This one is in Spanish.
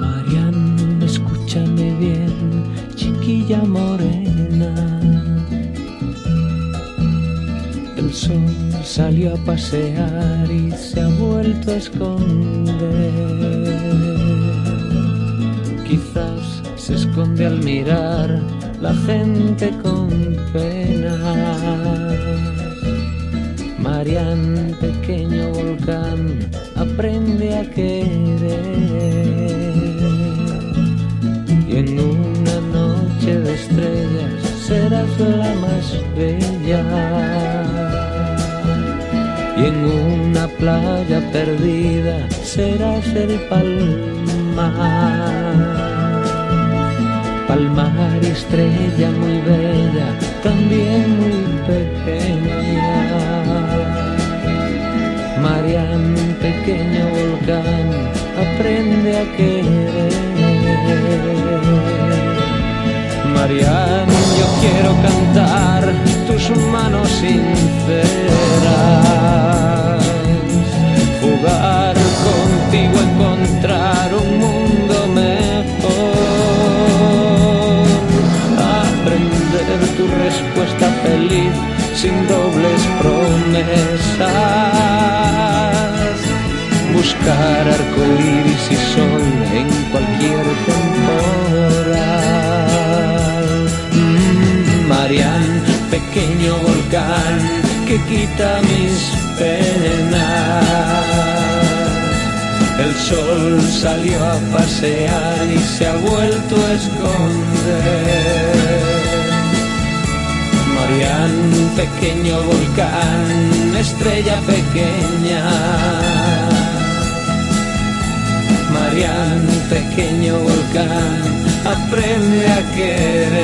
Marian, escúchame bien, chiquilla morena. El sol salió a pasear y se ha vuelto a esconder. Quizás se esconde al mirar la gente con pena. Y en una playa perdida serás el palmar. Palmar estrella muy bella, también muy pequeña. Marian, pequeño volcán, aprende a querer. Marian, yo quiero cantar tus manos sinceras, jugar contigo, encontrar un mundo mejor, aprender tu respuesta feliz sin dobles promesas, buscar arcoíris y sol pequeño volcán que quita mis penas. El sol salió a pasear y se ha vuelto a esconder. Marian, pequeño volcán, estrella pequeña. Marian, pequeño volcán, aprende a querer.